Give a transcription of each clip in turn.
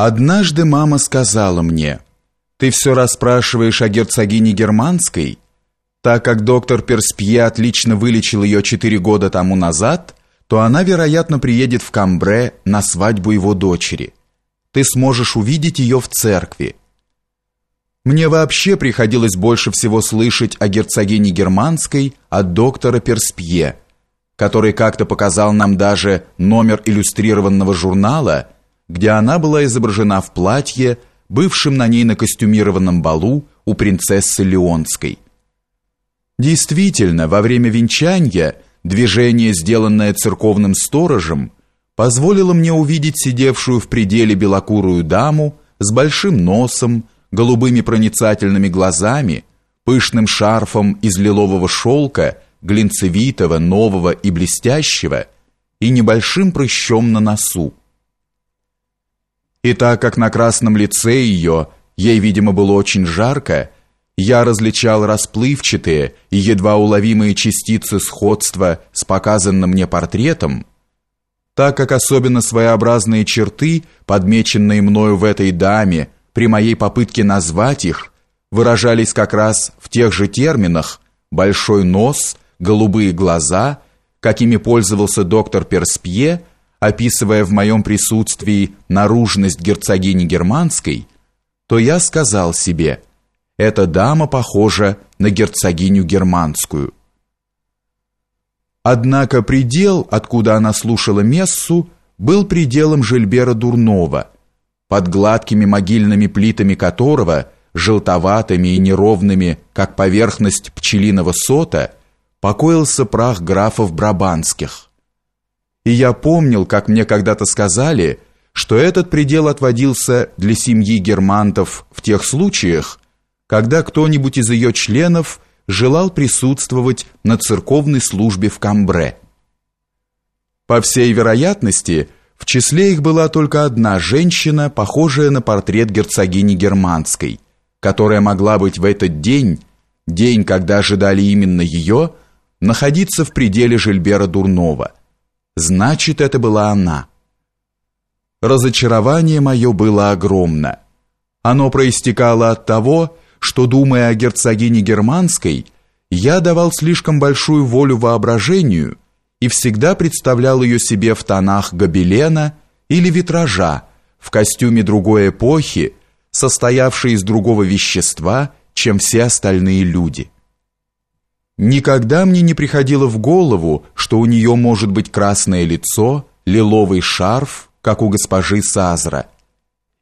Однажды мама сказала мне, «Ты все расспрашиваешь о герцогине Германской?» Так как доктор Перспье отлично вылечил ее четыре года тому назад, то она, вероятно, приедет в Камбре на свадьбу его дочери. Ты сможешь увидеть ее в церкви. Мне вообще приходилось больше всего слышать о герцогине Германской от доктора Перспье, который как-то показал нам даже номер иллюстрированного журнала, где она была изображена в платье, бывшем на ней на костюмированном балу у принцессы Леонской. Действительно, во время венчания движение, сделанное церковным сторожем, позволило мне увидеть сидевшую в пределе белокурую даму с большим носом, голубыми проницательными глазами, пышным шарфом из лилового шелка, глинцевитого, нового и блестящего, и небольшим прыщом на носу. И так как на красном лице ее, ей, видимо, было очень жарко, я различал расплывчатые и едва уловимые частицы сходства с показанным мне портретом, так как особенно своеобразные черты, подмеченные мною в этой даме, при моей попытке назвать их, выражались как раз в тех же терминах «большой нос», голубые глаза, какими пользовался доктор Перспье, описывая в моем присутствии наружность герцогини Германской, то я сказал себе, эта дама похожа на герцогиню Германскую. Однако предел, откуда она слушала мессу, был пределом Жильбера Дурнова, под гладкими могильными плитами которого, желтоватыми и неровными, как поверхность пчелиного сота, покоился прах графов Брабанских. И я помнил, как мне когда-то сказали, что этот предел отводился для семьи германтов в тех случаях, когда кто-нибудь из ее членов желал присутствовать на церковной службе в Камбре. По всей вероятности, в числе их была только одна женщина, похожая на портрет герцогини Германской, которая могла быть в этот день, день, когда ожидали именно ее, находиться в пределе Жильбера Дурнова. Значит, это была она. Разочарование мое было огромно. Оно проистекало от того, что, думая о герцогине Германской, я давал слишком большую волю воображению и всегда представлял ее себе в тонах гобелена или витража, в костюме другой эпохи, состоявшей из другого вещества, чем все остальные люди. Никогда мне не приходило в голову, что у нее может быть красное лицо, лиловый шарф, как у госпожи Сазра.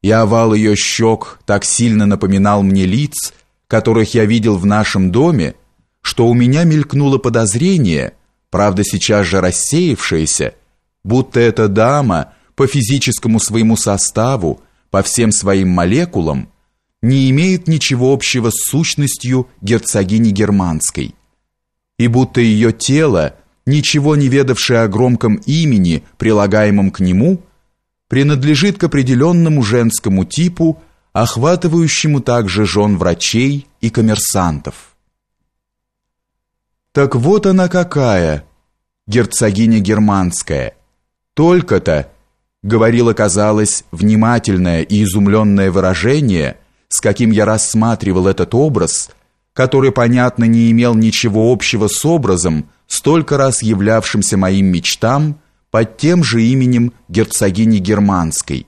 И овал ее щек так сильно напоминал мне лиц, которых я видел в нашем доме, что у меня мелькнуло подозрение, правда сейчас же рассеявшееся, будто эта дама по физическому своему составу, по всем своим молекулам, не имеет ничего общего с сущностью герцогини Германской и будто ее тело, ничего не ведавшее о громком имени, прилагаемом к нему, принадлежит к определенному женскому типу, охватывающему также жен врачей и коммерсантов. Так вот она какая, герцогиня германская. Только-то, говорило, казалось, внимательное и изумленное выражение, с каким я рассматривал этот образ – который, понятно, не имел ничего общего с образом, столько раз являвшимся моим мечтам под тем же именем герцогини Германской.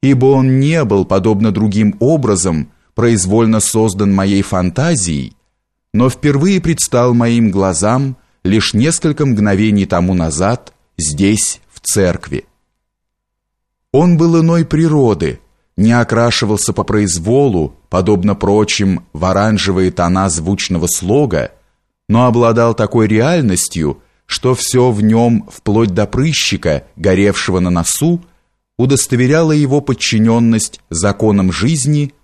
Ибо он не был, подобно другим образом, произвольно создан моей фантазией, но впервые предстал моим глазам лишь несколько мгновений тому назад здесь, в церкви. Он был иной природы, не окрашивался по произволу, подобно прочим, в оранжевые тона звучного слога, но обладал такой реальностью, что все в нем, вплоть до прыщика, горевшего на носу, удостоверяло его подчиненность законам жизни,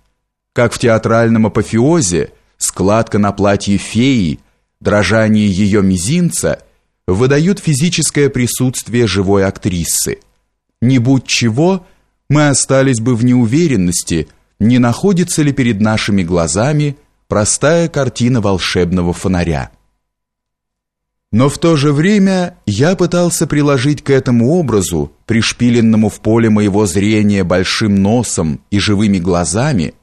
как в театральном апофеозе складка на платье феи, дрожание ее мизинца выдают физическое присутствие живой актрисы. Не будь чего – мы остались бы в неуверенности, не находится ли перед нашими глазами простая картина волшебного фонаря. Но в то же время я пытался приложить к этому образу пришпиленному в поле моего зрения большим носом и живыми глазами,